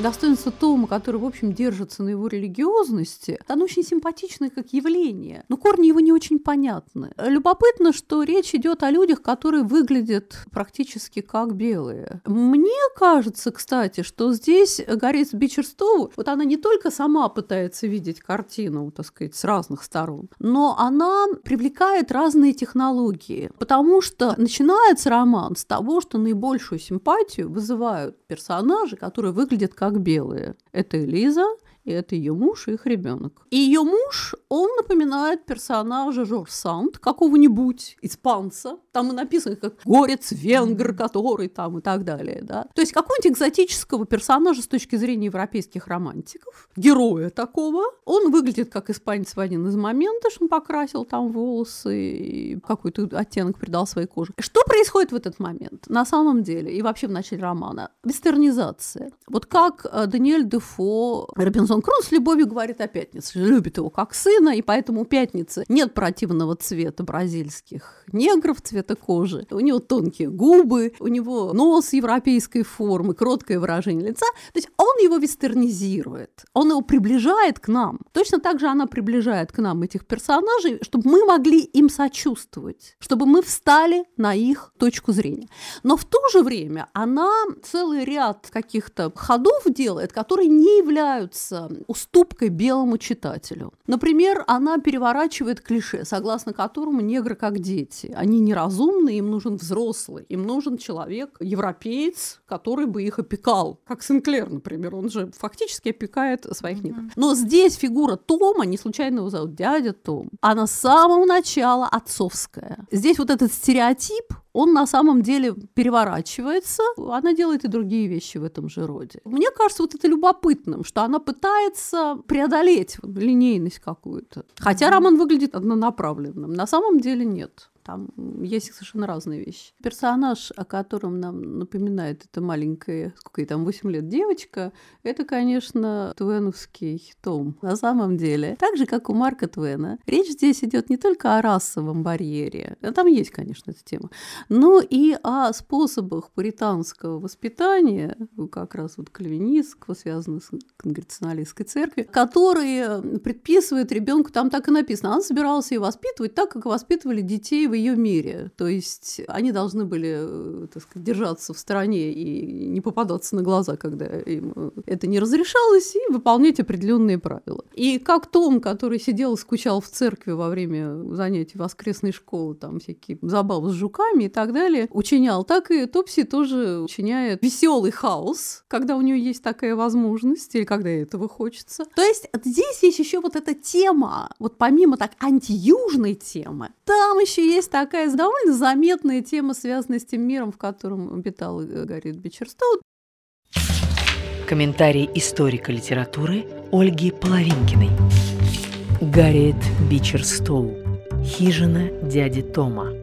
Достоинство Тома, который, в общем, держится на его религиозности, оно очень симпатичное как явление, но корни его не очень понятны. Любопытно, что речь идет о людях, которые выглядят практически как белые. Мне кажется, кстати, что здесь Гарриет Бичерстоу, вот она не только сама пытается видеть картину, так сказать, с разных сторон, но она привлекает разные технологии, потому что начинается роман с того, что наибольшую симпатию вызывают персонажи, которые выглядят как белые. Это Элиза, и это ее муж и их ребенок. И ее муж, он напоминает персонажа Жорж Санд, какого-нибудь испанца. Там и написано, как горец, венгр, который там и так далее. Да? То есть какого-нибудь экзотического персонажа с точки зрения европейских романтиков, героя такого. Он выглядит как испанец в один из моментов, что он покрасил там волосы и какой-то оттенок придал своей коже. Что происходит в этот момент? На самом деле, и вообще в начале романа, вестернизация. Вот как э, Даниэль Дефо, Робинзон Антон Крон с любовью говорит о пятнице, любит его как сына, и поэтому у пятницы нет противного цвета бразильских негров цвета кожи. У него тонкие губы, у него нос европейской формы, кроткое выражение лица. То есть он его вестернизирует, он его приближает к нам. Точно так же она приближает к нам этих персонажей, чтобы мы могли им сочувствовать, чтобы мы встали на их точку зрения. Но в то же время она целый ряд каких-то ходов делает, которые не являются уступкой белому читателю. Например, она переворачивает клише, согласно которому негры как дети. Они неразумны, им нужен взрослый, им нужен человек, европеец, который бы их опекал. Как Синклер, например, он же фактически опекает своих негров. Но здесь фигура Тома, не случайно его зовут дядя Том, она с самого начала отцовская. Здесь вот этот стереотип, он на самом деле переворачивается, она делает и другие вещи в этом же роде. Мне кажется, вот это любопытным, что она пытается преодолеть линейность какую-то. Хотя роман выглядит однонаправленным, на самом деле нет. Там есть совершенно разные вещи. Персонаж, о котором нам напоминает эта маленькая, сколько ей там, 8 лет девочка, это, конечно, Твеновский Том. На самом деле, так же, как у Марка Твена, речь здесь идет не только о расовом барьере, а там есть, конечно, эта тема, но и о способах пуританского воспитания, как раз вот кальвинистского, связанного с конгрегационалистской церковью, которые предписывают ребенку, там так и написано, она собиралась ее воспитывать так, как воспитывали детей в ее мире. То есть они должны были, э, так сказать, держаться в стороне и не попадаться на глаза, когда им э, это не разрешалось, и выполнять определенные правила. И как Том, который сидел и скучал в церкви во время занятий воскресной школы, там всякие забавы с жуками и так далее, учинял, так и Топси тоже учиняет веселый хаос, когда у нее есть такая возможность или когда этого хочется. То есть здесь есть еще вот эта тема, вот помимо так антиюжной темы, там еще есть есть такая довольно заметная тема, связанная с тем миром, в котором обитал э, Гарри Бичерстоу. Комментарий историка литературы Ольги Половинкиной. Гарриет Бичерстоу. Хижина дяди Тома.